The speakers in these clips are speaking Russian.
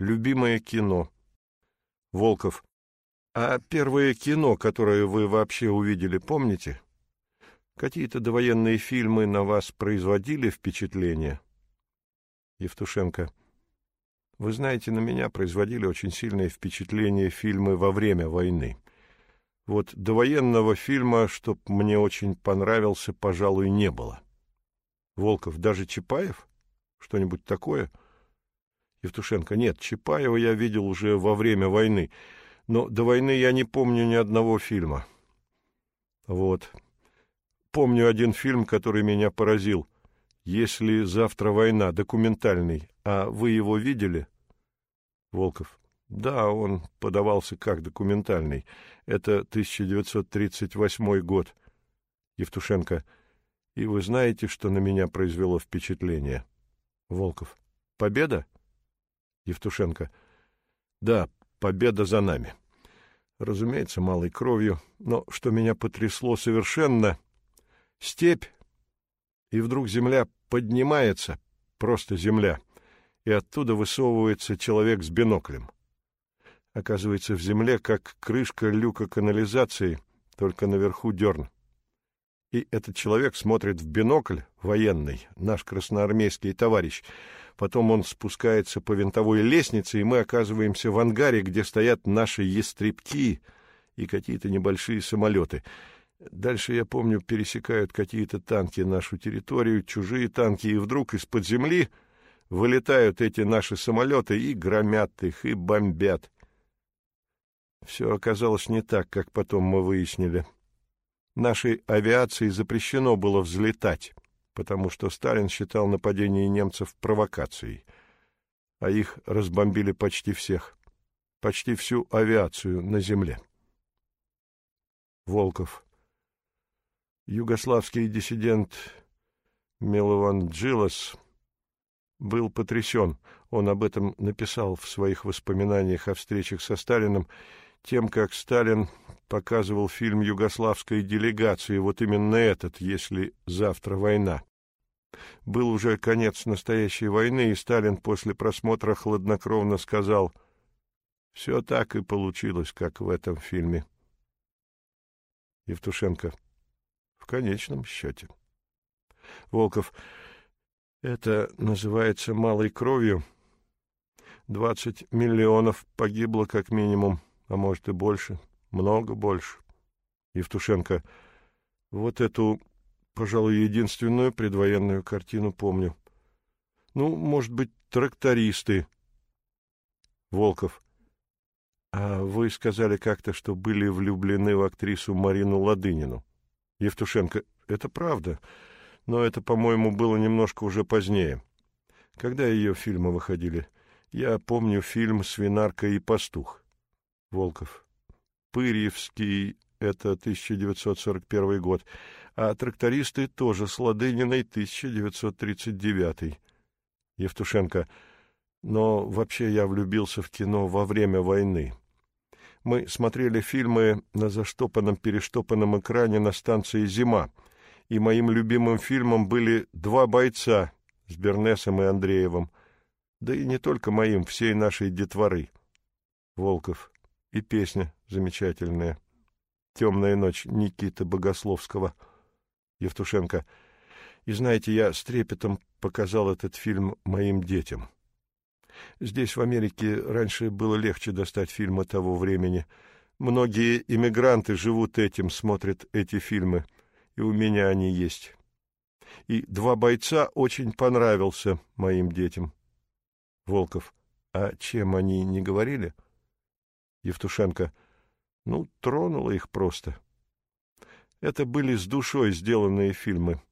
Любимое кино. Волков. А первое кино, которое вы вообще увидели, помните? Какие-то довоенные фильмы на вас производили впечатление? Евтушенко. Вы знаете, на меня производили очень сильное впечатление фильмы во время войны. Вот довоенного фильма, чтоб мне очень понравился, пожалуй, не было. Волков, даже Чапаев? Что-нибудь такое? Евтушенко, нет, Чапаева я видел уже во время войны, но до войны я не помню ни одного фильма. Вот. Помню один фильм, который меня поразил. «Если завтра война», документальный. А вы его видели? Волков. Да, он подавался как документальный. Это 1938 год. Евтушенко. И вы знаете, что на меня произвело впечатление? Волков. Победа? Евтушенко. Да, победа за нами. Разумеется, малой кровью, но что меня потрясло совершенно — степь, и вдруг земля поднимается, просто земля, и оттуда высовывается человек с биноклем. Оказывается, в земле как крышка люка канализации, только наверху дерн. И этот человек смотрит в бинокль, военный, наш красноармейский товарищ. Потом он спускается по винтовой лестнице, и мы оказываемся в ангаре, где стоят наши ястребки и какие-то небольшие самолеты. Дальше, я помню, пересекают какие-то танки нашу территорию, чужие танки, и вдруг из-под земли вылетают эти наши самолеты и громят их, и бомбят. Все оказалось не так, как потом мы выяснили. Нашей авиации запрещено было взлетать, потому что Сталин считал нападение немцев провокацией, а их разбомбили почти всех, почти всю авиацию на земле. Волков. Югославский диссидент Милован Джилос был потрясен. Он об этом написал в своих воспоминаниях о встречах со Сталиным тем, как Сталин показывал фильм югославской делегации, вот именно этот, если завтра война. Был уже конец настоящей войны, и Сталин после просмотра хладнокровно сказал, «Все так и получилось, как в этом фильме». Евтушенко. В конечном счете. Волков. Это называется малой кровью. Двадцать миллионов погибло как минимум а может и больше, много больше. Евтушенко. Вот эту, пожалуй, единственную предвоенную картину помню. Ну, может быть, трактористы. Волков. А вы сказали как-то, что были влюблены в актрису Марину Ладынину. Евтушенко. Это правда, но это, по-моему, было немножко уже позднее. Когда ее фильмы выходили? Я помню фильм «Свинарка и пастух». Волков. Пырьевский — это 1941 год, а трактористы тоже с Ладыниной 1939. Евтушенко. Но вообще я влюбился в кино во время войны. Мы смотрели фильмы на заштопанном-перештопанном экране на станции «Зима», и моим любимым фильмом были «Два бойца» с Бернесом и Андреевым, да и не только моим, всей нашей детворы. Волков и песня замечательная. «Темная ночь» Никиты Богословского. Евтушенко. И знаете, я с трепетом показал этот фильм моим детям. Здесь, в Америке, раньше было легче достать фильмы того времени. Многие иммигранты живут этим, смотрят эти фильмы, и у меня они есть. И «Два бойца» очень понравился моим детям. Волков. А чем они не говорили? — Евтушенко. Ну, тронуло их просто. Это были с душой сделанные фильмы.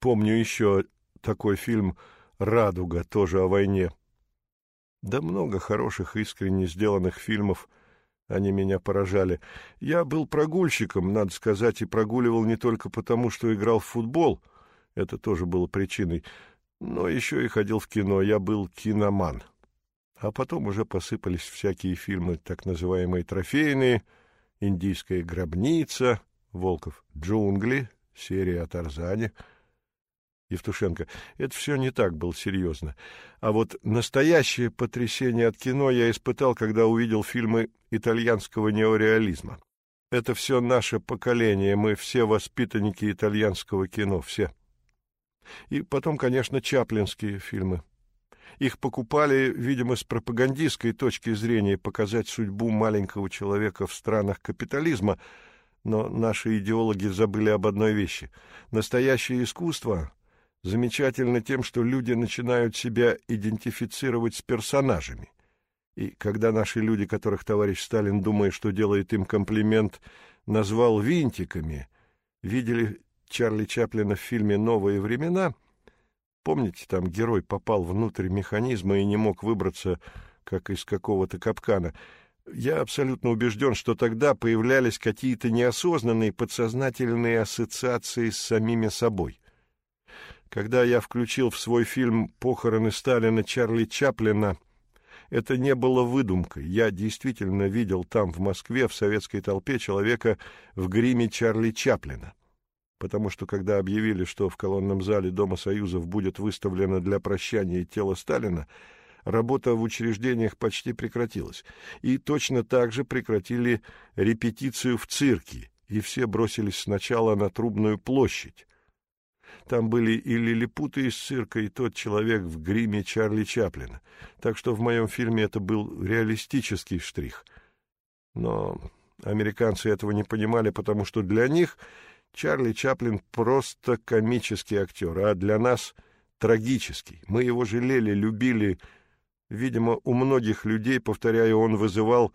Помню еще такой фильм «Радуга», тоже о войне. Да много хороших, искренне сделанных фильмов. Они меня поражали. Я был прогульщиком, надо сказать, и прогуливал не только потому, что играл в футбол, это тоже было причиной, но еще и ходил в кино. Я был киноман. А потом уже посыпались всякие фильмы, так называемые трофейные, «Индийская гробница», «Волков джунгли», серия о Тарзане. Евтушенко. Это все не так было серьезно. А вот настоящее потрясение от кино я испытал, когда увидел фильмы итальянского неореализма. Это все наше поколение, мы все воспитанники итальянского кино, все. И потом, конечно, чаплинские фильмы. Их покупали, видимо, с пропагандистской точки зрения показать судьбу маленького человека в странах капитализма, но наши идеологи забыли об одной вещи. Настоящее искусство замечательно тем, что люди начинают себя идентифицировать с персонажами. И когда наши люди, которых товарищ Сталин, думая, что делает им комплимент, назвал винтиками, видели Чарли Чаплина в фильме «Новые времена», помните, там герой попал внутрь механизма и не мог выбраться, как из какого-то капкана. Я абсолютно убежден, что тогда появлялись какие-то неосознанные подсознательные ассоциации с самими собой. Когда я включил в свой фильм «Похороны Сталина» Чарли Чаплина, это не было выдумкой. Я действительно видел там, в Москве, в советской толпе, человека в гриме Чарли Чаплина. Потому что, когда объявили, что в колонном зале Дома Союзов будет выставлено для прощания тело Сталина, работа в учреждениях почти прекратилась. И точно так же прекратили репетицию в цирке, и все бросились сначала на Трубную площадь, там были и лилипуты из цирка, и тот человек в гриме Чарли Чаплина. Так что в моем фильме это был реалистический штрих. Но американцы этого не понимали, потому что для них Чарли Чаплин просто комический актер, а для нас трагический. Мы его жалели, любили. Видимо, у многих людей, повторяю, он вызывал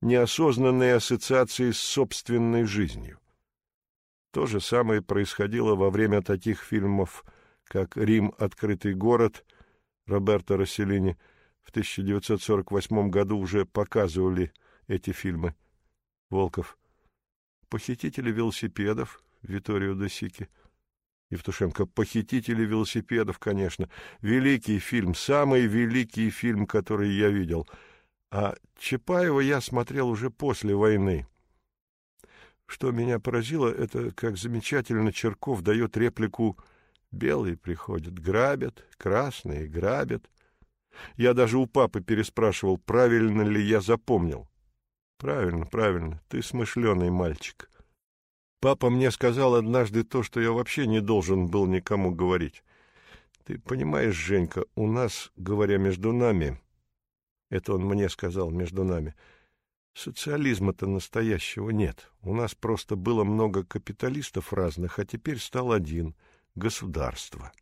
неосознанные ассоциации с собственной жизнью. То же самое происходило во время таких фильмов, как «Рим. Открытый город» Роберто Расселини. В 1948 году уже показывали эти фильмы. Волков. «Похитители велосипедов» Виторио де Сики. Евтушенко. «Похитители велосипедов», конечно. Великий фильм, самый великий фильм, который я видел. А Чапаева я смотрел уже после войны. Что меня поразило, это как замечательно Черков дает реплику «Белые приходят, грабят, красные грабят». Я даже у папы переспрашивал, правильно ли я запомнил. Правильно, правильно, ты смышленый мальчик. Папа мне сказал однажды то, что я вообще не должен был никому говорить. Ты понимаешь, Женька, у нас, говоря между нами, это он мне сказал между нами, — Социализма-то настоящего нет. У нас просто было много капиталистов разных, а теперь стал один — государство.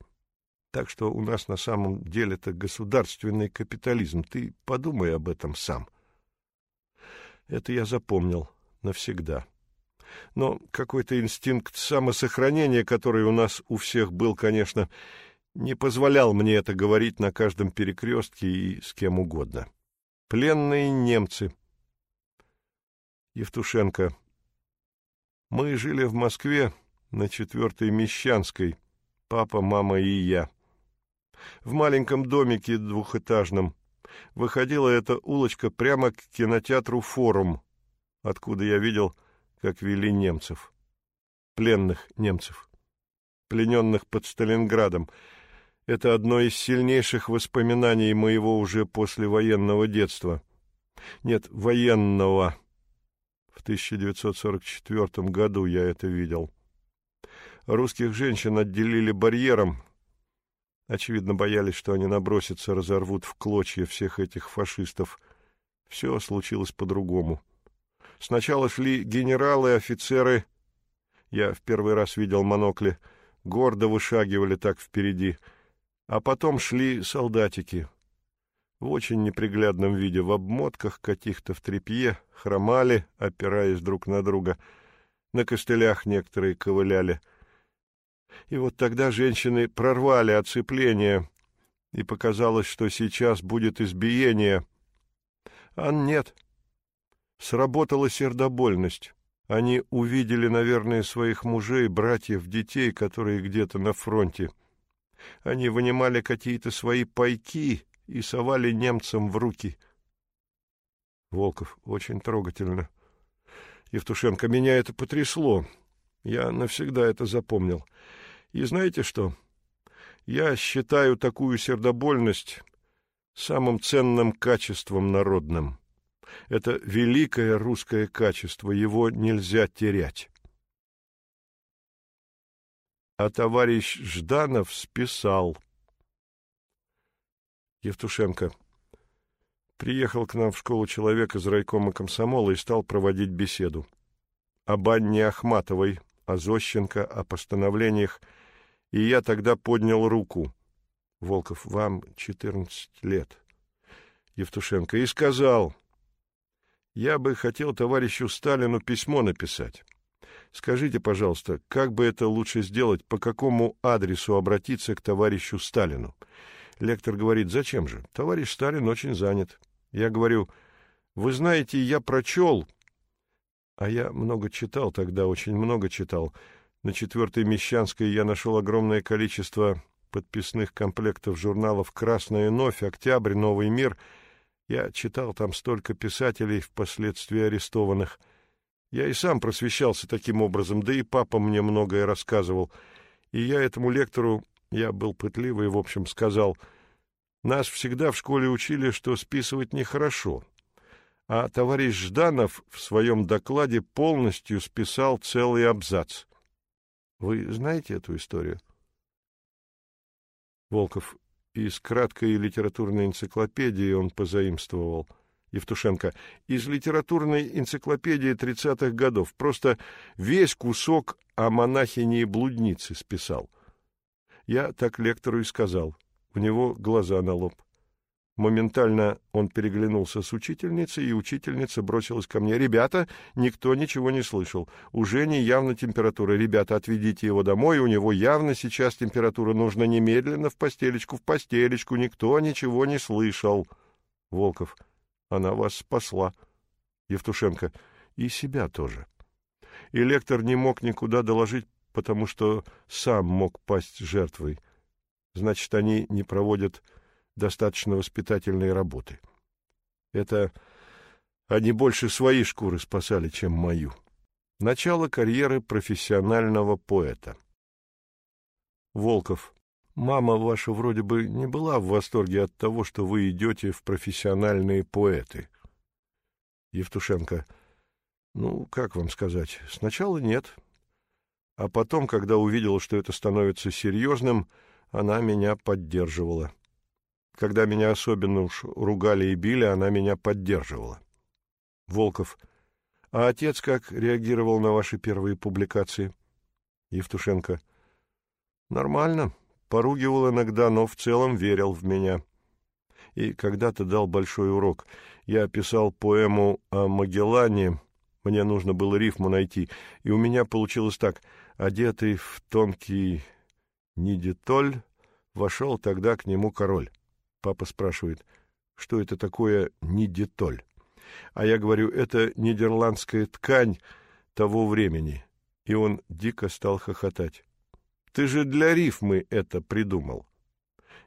Так что у нас на самом деле это государственный капитализм. Ты подумай об этом сам. Это я запомнил навсегда. Но какой-то инстинкт самосохранения, который у нас у всех был, конечно, не позволял мне это говорить на каждом перекрестке и с кем угодно. Пленные немцы — Евтушенко. Мы жили в Москве на четвертой Мещанской, папа, мама и я. В маленьком домике двухэтажном. Выходила эта улочка прямо к кинотеатру «Форум», откуда я видел, как вели немцев. Пленных немцев. Плененных под Сталинградом. Это одно из сильнейших воспоминаний моего уже послевоенного детства. Нет, военного. В 1944 году я это видел. Русских женщин отделили барьером. Очевидно, боялись, что они набросятся, разорвут в клочья всех этих фашистов. Все случилось по-другому. Сначала шли генералы, офицеры. Я в первый раз видел монокли. Гордо вышагивали так впереди. А потом шли солдатики. В очень неприглядном виде, в обмотках каких-то в тряпье, хромали, опираясь друг на друга. На костылях некоторые ковыляли. И вот тогда женщины прорвали оцепление, и показалось, что сейчас будет избиение. А нет. Сработала сердобольность. Они увидели, наверное, своих мужей, братьев, детей, которые где-то на фронте. Они вынимали какие-то свои пайки и совали немцам в руки — Волков. Очень трогательно. Евтушенко. Меня это потрясло. Я навсегда это запомнил. И знаете что? Я считаю такую сердобольность самым ценным качеством народным. Это великое русское качество, его нельзя терять. А товарищ Жданов списал. Евтушенко. Приехал к нам в школу человек из райкома комсомола и стал проводить беседу. Об Анне Ахматовой, о Зощенко, о постановлениях, и я тогда поднял руку. Волков, вам четырнадцать лет. Евтушенко. И сказал, я бы хотел товарищу Сталину письмо написать. Скажите, пожалуйста, как бы это лучше сделать, по какому адресу обратиться к товарищу Сталину? Лектор говорит, зачем же? Товарищ Сталин очень занят. Я говорю, вы знаете, я прочел, а я много читал тогда, очень много читал. На четвертой Мещанской я нашел огромное количество подписных комплектов журналов «Красная новь», «Октябрь», «Новый мир». Я читал там столько писателей, впоследствии арестованных. Я и сам просвещался таким образом, да и папа мне многое рассказывал. И я этому лектору, я был пытливый, в общем, сказал — нас всегда в школе учили, что списывать нехорошо. А товарищ Жданов в своем докладе полностью списал целый абзац. Вы знаете эту историю? Волков. Из краткой литературной энциклопедии он позаимствовал. Евтушенко. Из литературной энциклопедии тридцатых годов. Просто весь кусок о монахине и блуднице списал. Я так лектору и сказал — у него глаза на лоб. Моментально он переглянулся с учительницей, и учительница бросилась ко мне. «Ребята, никто ничего не слышал. У Жени явно температура. Ребята, отведите его домой, у него явно сейчас температура. Нужно немедленно в постелечку, в постелечку. Никто ничего не слышал». Волков. «Она вас спасла». Евтушенко. «И себя тоже». И лектор не мог никуда доложить, потому что сам мог пасть жертвой значит, они не проводят достаточно воспитательной работы. Это они больше свои шкуры спасали, чем мою. Начало карьеры профессионального поэта. Волков. Мама ваша вроде бы не была в восторге от того, что вы идете в профессиональные поэты. Евтушенко. Ну, как вам сказать, сначала нет. А потом, когда увидела, что это становится серьезным, она меня поддерживала. Когда меня особенно уж ругали и били, она меня поддерживала. Волков. А отец как реагировал на ваши первые публикации? Евтушенко. Нормально. Поругивал иногда, но в целом верил в меня. И когда-то дал большой урок. Я писал поэму о Магеллане, мне нужно было рифму найти, и у меня получилось так. Одетый в тонкий Нидитоль, вошел тогда к нему король. Папа спрашивает, что это такое Нидитоль? А я говорю, это нидерландская ткань того времени. И он дико стал хохотать. Ты же для рифмы это придумал.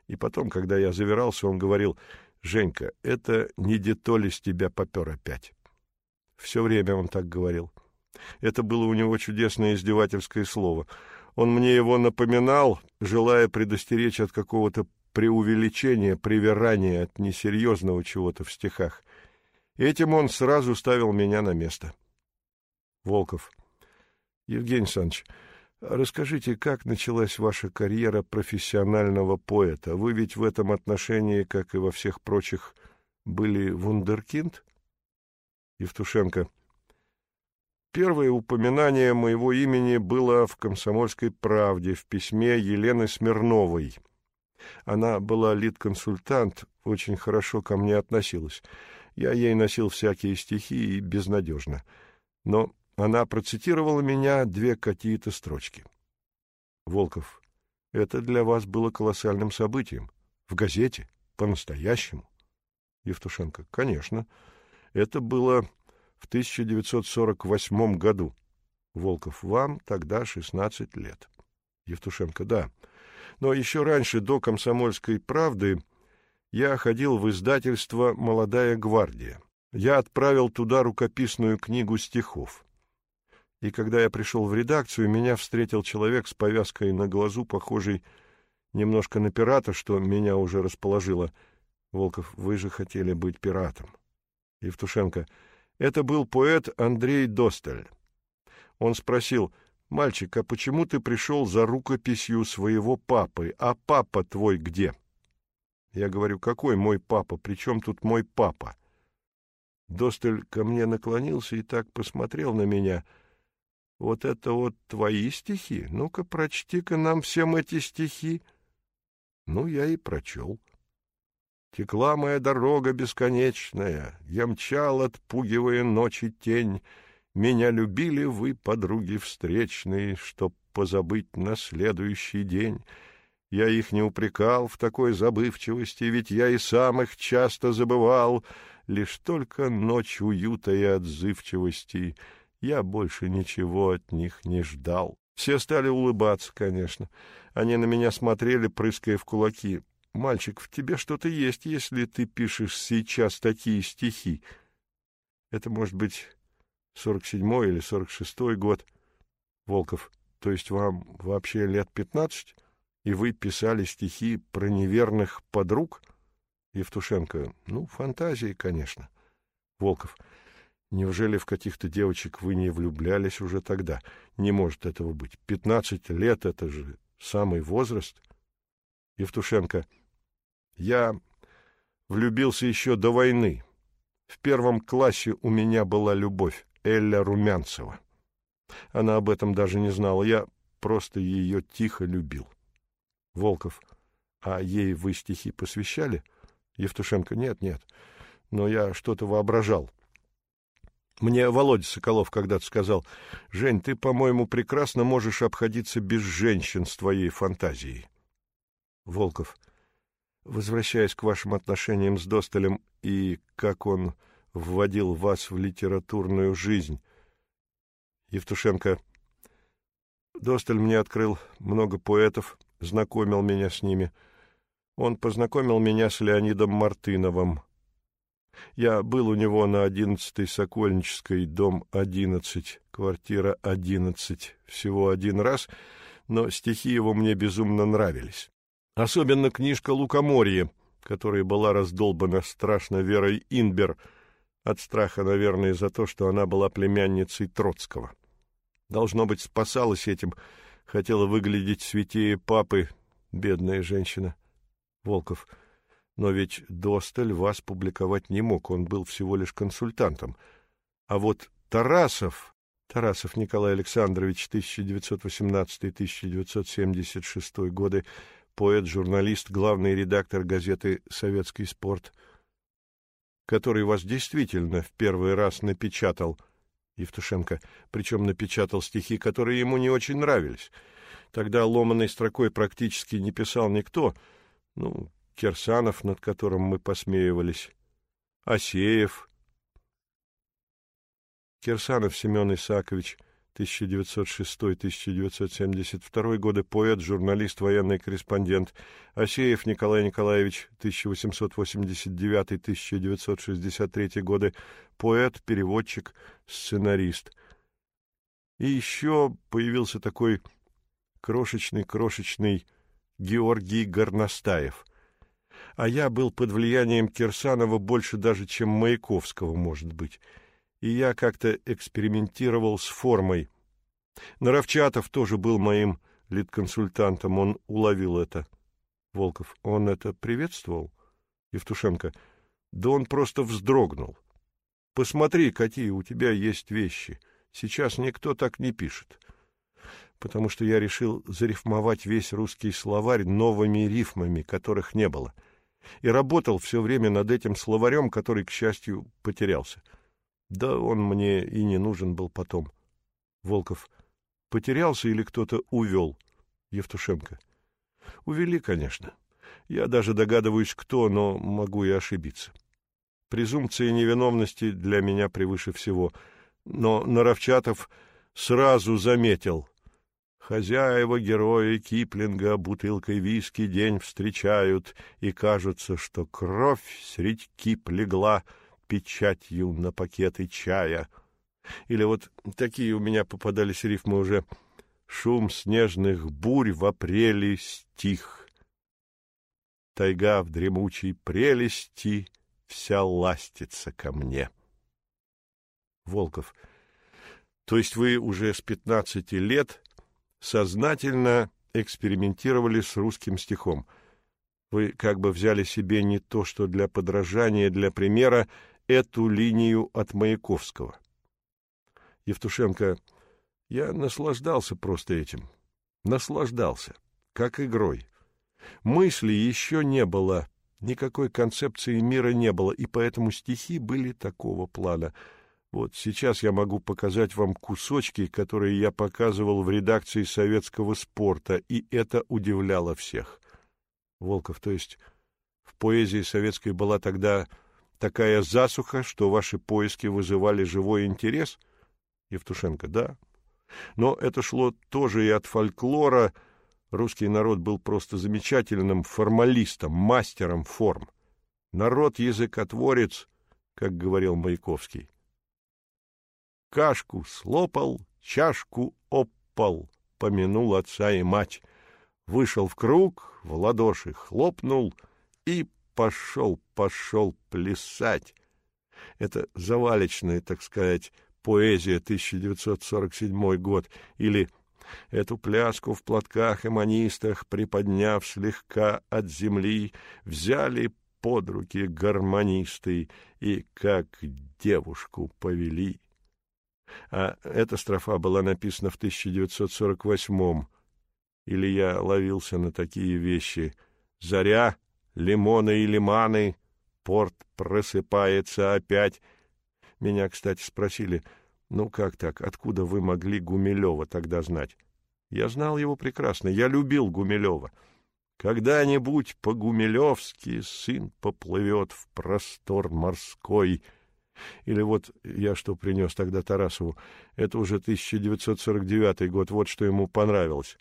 И потом, когда я завирался, он говорил, «Женька, это не из тебя попер опять». Все время он так говорил. Это было у него чудесное издевательское слово — он мне его напоминал, желая предостеречь от какого-то преувеличения, привирания, от несерьезного чего-то в стихах. Этим он сразу ставил меня на место. Волков. Евгений Александрович, расскажите, как началась ваша карьера профессионального поэта? Вы ведь в этом отношении, как и во всех прочих, были вундеркинд? Евтушенко. Первое упоминание моего имени было в «Комсомольской правде» в письме Елены Смирновой. Она была лид-консультант, очень хорошо ко мне относилась. Я ей носил всякие стихи и безнадежно. Но она процитировала меня две какие-то строчки. Волков, это для вас было колоссальным событием. В газете, по-настоящему. Евтушенко, конечно. Это было в 1948 году. Волков, вам тогда 16 лет. Евтушенко, да. Но еще раньше, до «Комсомольской правды», я ходил в издательство «Молодая гвардия». Я отправил туда рукописную книгу стихов. И когда я пришел в редакцию, меня встретил человек с повязкой на глазу, похожий немножко на пирата, что меня уже расположило. Волков, вы же хотели быть пиратом. Евтушенко, это был поэт Андрей Досталь. Он спросил, мальчик, а почему ты пришел за рукописью своего папы, а папа твой где? Я говорю, какой мой папа, при чем тут мой папа? Досталь ко мне наклонился и так посмотрел на меня — вот это вот твои стихи? Ну-ка, прочти-ка нам всем эти стихи. Ну, я и прочел. Текла моя дорога бесконечная, Я мчал, отпугивая ночи тень. Меня любили вы, подруги встречные, Чтоб позабыть на следующий день. Я их не упрекал в такой забывчивости, Ведь я и сам их часто забывал, Лишь только ночь уюта и отзывчивости — я больше ничего от них не ждал. Все стали улыбаться, конечно. Они на меня смотрели, прыская в кулаки. «Мальчик, в тебе что-то есть, если ты пишешь сейчас такие стихи». Это может быть сорок седьмой или сорок шестой год. Волков, то есть вам вообще лет пятнадцать, и вы писали стихи про неверных подруг? Евтушенко, ну, фантазии, конечно. Волков, — Неужели в каких-то девочек вы не влюблялись уже тогда? Не может этого быть. Пятнадцать лет — это же самый возраст. Евтушенко. Я влюбился еще до войны. В первом классе у меня была любовь, Элля Румянцева. Она об этом даже не знала. Я просто ее тихо любил. Волков. А ей вы стихи посвящали? Евтушенко. Нет, нет. Но я что-то воображал. Мне Володя Соколов когда-то сказал, «Жень, ты, по-моему, прекрасно можешь обходиться без женщин с твоей фантазией». Волков, возвращаясь к вашим отношениям с Досталем и как он вводил вас в литературную жизнь. Евтушенко, Досталь мне открыл много поэтов, знакомил меня с ними. Он познакомил меня с Леонидом Мартыновым. Я был у него на одиннадцатой Сокольнической, дом одиннадцать, квартира одиннадцать, всего один раз, но стихи его мне безумно нравились. Особенно книжка «Лукоморье», которая была раздолбана страшно Верой Инбер, от страха, наверное, за то, что она была племянницей Троцкого. Должно быть, спасалась этим, хотела выглядеть святее папы, бедная женщина. Волков — но ведь Досталь вас публиковать не мог, он был всего лишь консультантом. А вот Тарасов, Тарасов Николай Александрович, 1918-1976 годы, поэт, журналист, главный редактор газеты «Советский спорт», который вас действительно в первый раз напечатал, Евтушенко, причем напечатал стихи, которые ему не очень нравились. Тогда ломаной строкой практически не писал никто, ну, Кирсанов, над которым мы посмеивались, Асеев. Кирсанов Семен Исакович, 1906-1972 годы, поэт, журналист, военный корреспондент. Асеев Николай Николаевич, 1889-1963 годы, поэт, переводчик, сценарист. И еще появился такой крошечный-крошечный Георгий Горностаев — а я был под влиянием Кирсанова больше даже, чем Маяковского, может быть. И я как-то экспериментировал с формой. Наровчатов тоже был моим лид-консультантом, он уловил это. Волков, он это приветствовал? Евтушенко, да он просто вздрогнул. Посмотри, какие у тебя есть вещи. Сейчас никто так не пишет. Потому что я решил зарифмовать весь русский словарь новыми рифмами, которых не было — и работал все время над этим словарем, который, к счастью, потерялся. Да он мне и не нужен был потом. Волков. Потерялся или кто-то увел? Евтушенко. Увели, конечно. Я даже догадываюсь, кто, но могу и ошибиться. Презумпция невиновности для меня превыше всего. Но Наровчатов сразу заметил, Хозяева герои Киплинга бутылкой виски день встречают, и кажется, что кровь средь кип легла печатью на пакеты чая. Или вот такие у меня попадались рифмы уже. Шум снежных бурь в апреле стих, тайга в дремучей прелести вся ластится ко мне. Волков. То есть вы уже с пятнадцати лет сознательно экспериментировали с русским стихом. Вы как бы взяли себе не то, что для подражания, для примера, эту линию от Маяковского. Евтушенко, я наслаждался просто этим. Наслаждался, как игрой. Мысли еще не было, никакой концепции мира не было, и поэтому стихи были такого плана — вот сейчас я могу показать вам кусочки, которые я показывал в редакции советского спорта, и это удивляло всех. Волков, то есть в поэзии советской была тогда такая засуха, что ваши поиски вызывали живой интерес? Евтушенко, да. Но это шло тоже и от фольклора. Русский народ был просто замечательным формалистом, мастером форм. Народ-языкотворец, как говорил Маяковский. Кашку слопал, чашку опал, помянул отца и мать. Вышел в круг, в ладоши хлопнул и пошел, пошел плясать. Это завалечная, так сказать, поэзия 1947 год, или Эту пляску в платках и манистах, приподняв слегка от земли, взяли под руки гармонисты и как девушку повели а эта строфа была написана в 1948-м. Или я ловился на такие вещи. «Заря, лимоны и лиманы, порт просыпается опять». Меня, кстати, спросили, ну как так, откуда вы могли Гумилева тогда знать? Я знал его прекрасно, я любил Гумилева. Когда-нибудь по-гумилевски сын поплывет в простор морской — или вот я что принес тогда Тарасову. Это уже 1949 год, вот что ему понравилось.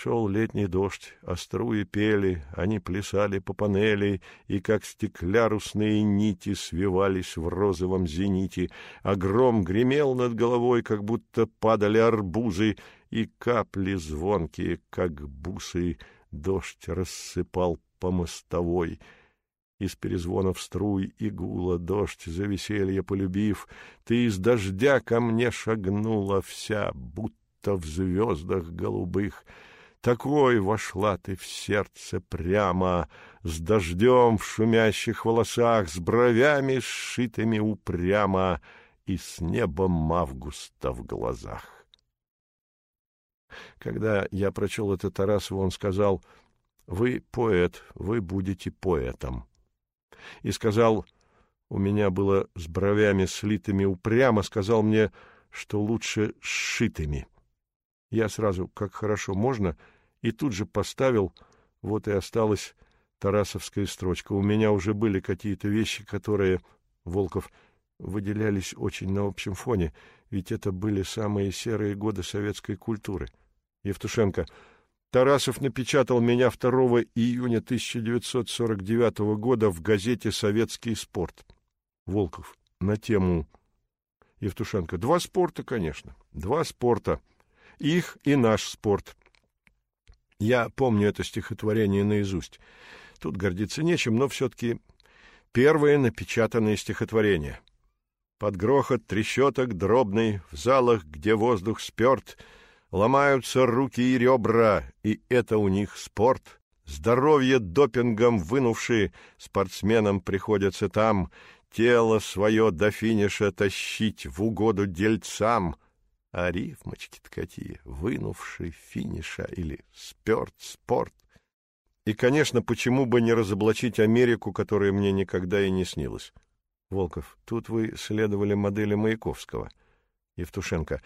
Шел летний дождь, а струи пели, они плясали по панели, и как стеклярусные нити свивались в розовом зените, а гром гремел над головой, как будто падали арбузы, и капли звонкие, как бусы, дождь рассыпал по мостовой — из перезвонов струй и гула дождь за веселье полюбив, Ты из дождя ко мне шагнула вся, будто в звездах голубых. Такой вошла ты в сердце прямо, С дождем в шумящих волосах, С бровями сшитыми упрямо И с небом августа в глазах. Когда я прочел это Тарасову, он сказал, «Вы поэт, вы будете поэтом» и сказал, у меня было с бровями слитыми упрямо, сказал мне, что лучше сшитыми. Я сразу, как хорошо можно, и тут же поставил, вот и осталась тарасовская строчка. У меня уже были какие-то вещи, которые, Волков, выделялись очень на общем фоне, ведь это были самые серые годы советской культуры. Евтушенко — Тарасов напечатал меня 2 июня 1949 года в газете «Советский спорт». Волков. На тему Евтушенко. Два спорта, конечно. Два спорта. Их и наш спорт. Я помню это стихотворение наизусть. Тут гордиться нечем, но все-таки первое напечатанное стихотворение. Под грохот трещоток дробный в залах, где воздух сперт — Ломаются руки и ребра, и это у них спорт. Здоровье допингом вынувшие спортсменам приходится там тело свое до финиша тащить в угоду дельцам. А рифмочки-то какие, вынувший финиша или сперт спорт. И, конечно, почему бы не разоблачить Америку, которая мне никогда и не снилась? Волков, тут вы следовали модели Маяковского. Евтушенко.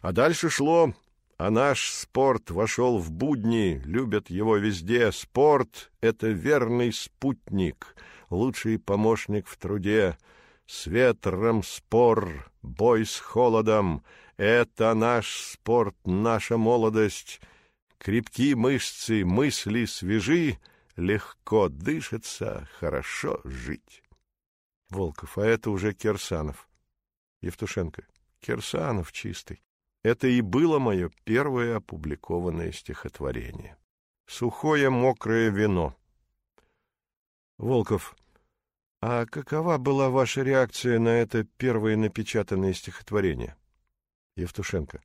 А дальше шло а наш спорт вошел в будни, любят его везде. Спорт — это верный спутник, лучший помощник в труде. С ветром спор, бой с холодом — это наш спорт, наша молодость. Крепки мышцы, мысли свежи, легко дышится, хорошо жить. Волков, а это уже Кирсанов. Евтушенко. Кирсанов чистый. Это и было мое первое опубликованное стихотворение. Сухое мокрое вино. Волков, а какова была ваша реакция на это первое напечатанное стихотворение? Евтушенко.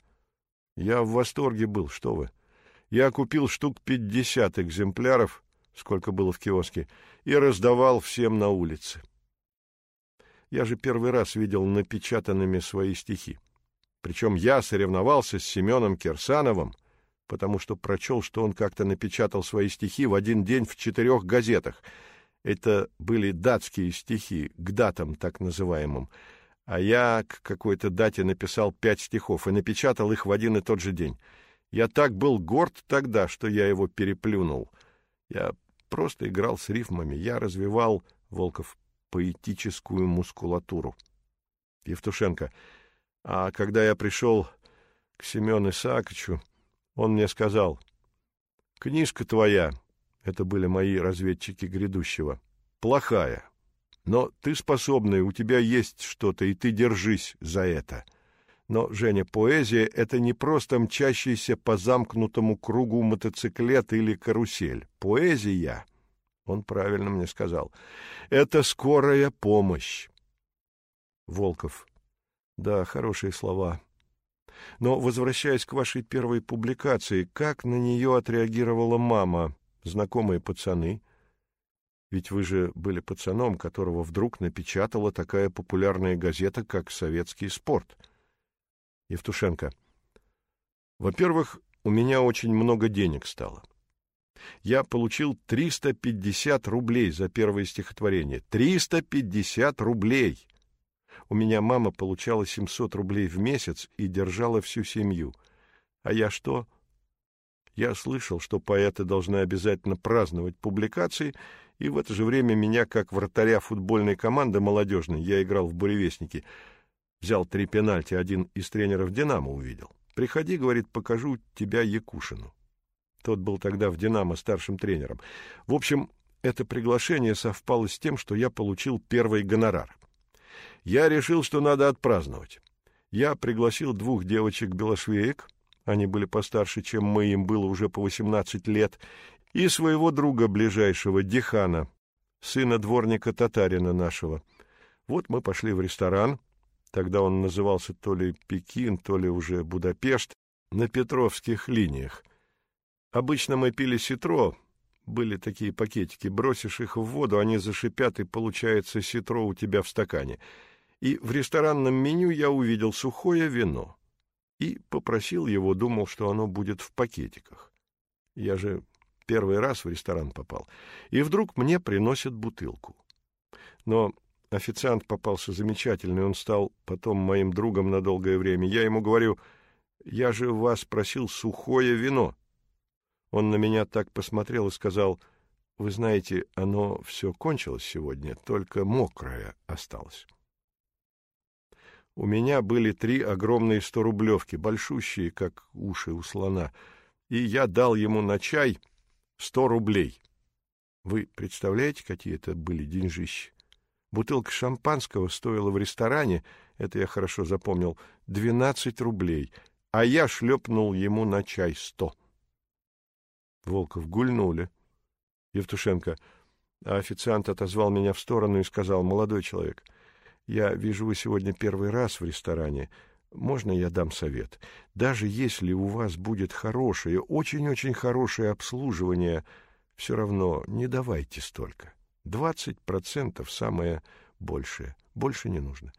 Я в восторге был, что вы. Я купил штук пятьдесят экземпляров, сколько было в киоске, и раздавал всем на улице. Я же первый раз видел напечатанными свои стихи. Причем я соревновался с Семеном Кирсановым, потому что прочел, что он как-то напечатал свои стихи в один день в четырех газетах. Это были датские стихи, к датам так называемым. А я к какой-то дате написал пять стихов и напечатал их в один и тот же день. Я так был горд тогда, что я его переплюнул. Я просто играл с рифмами, я развивал, Волков, поэтическую мускулатуру. Евтушенко. А когда я пришел к Семену Исааковичу, он мне сказал, «Книжка твоя, это были мои разведчики грядущего, плохая, но ты способный, у тебя есть что-то, и ты держись за это». Но, Женя, поэзия — это не просто мчащийся по замкнутому кругу мотоциклет или карусель. Поэзия, он правильно мне сказал, это скорая помощь. Волков. Да, хорошие слова. Но, возвращаясь к вашей первой публикации, как на нее отреагировала мама, знакомые пацаны? Ведь вы же были пацаном, которого вдруг напечатала такая популярная газета, как «Советский спорт». Евтушенко. Во-первых, у меня очень много денег стало. Я получил 350 рублей за первое стихотворение. 350 рублей! У меня мама получала 700 рублей в месяц и держала всю семью. А я что? Я слышал, что поэты должны обязательно праздновать публикации, и в это же время меня, как вратаря футбольной команды молодежной, я играл в буревестнике, Взял три пенальти, один из тренеров «Динамо» увидел. «Приходи, — говорит, — покажу тебя Якушину». Тот был тогда в «Динамо» старшим тренером. В общем, это приглашение совпало с тем, что я получил первый гонорар. Я решил, что надо отпраздновать. Я пригласил двух девочек-белошвеек, они были постарше, чем мы, им было уже по 18 лет, и своего друга ближайшего, Дихана, сына дворника татарина нашего. Вот мы пошли в ресторан, Тогда он назывался то ли Пекин, то ли уже Будапешт, на Петровских линиях. Обычно мы пили ситро, были такие пакетики, бросишь их в воду, они зашипят, и получается ситро у тебя в стакане. И в ресторанном меню я увидел сухое вино. И попросил его, думал, что оно будет в пакетиках. Я же первый раз в ресторан попал. И вдруг мне приносят бутылку. Но Официант попался замечательный, он стал потом моим другом на долгое время. Я ему говорю, я же вас просил сухое вино. Он на меня так посмотрел и сказал, вы знаете, оно все кончилось сегодня, только мокрое осталось. У меня были три огромные сторублевки, большущие, как уши у слона, и я дал ему на чай сто рублей. Вы представляете, какие это были деньжищи? Бутылка шампанского стоила в ресторане, это я хорошо запомнил, двенадцать рублей, а я шлепнул ему на чай сто. Волков гульнули. Евтушенко. А официант отозвал меня в сторону и сказал, молодой человек, я вижу, вы сегодня первый раз в ресторане. Можно я дам совет? Даже если у вас будет хорошее, очень-очень хорошее обслуживание, все равно не давайте столько. Двадцать процентов самое большее. Больше не нужно.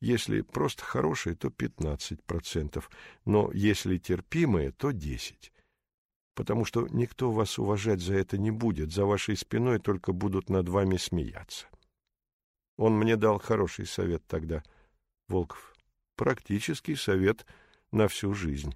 Если просто хорошее, то пятнадцать процентов. Но если терпимое, то десять. Потому что никто вас уважать за это не будет. За вашей спиной только будут над вами смеяться. Он мне дал хороший совет тогда, Волков. Практический совет на всю жизнь.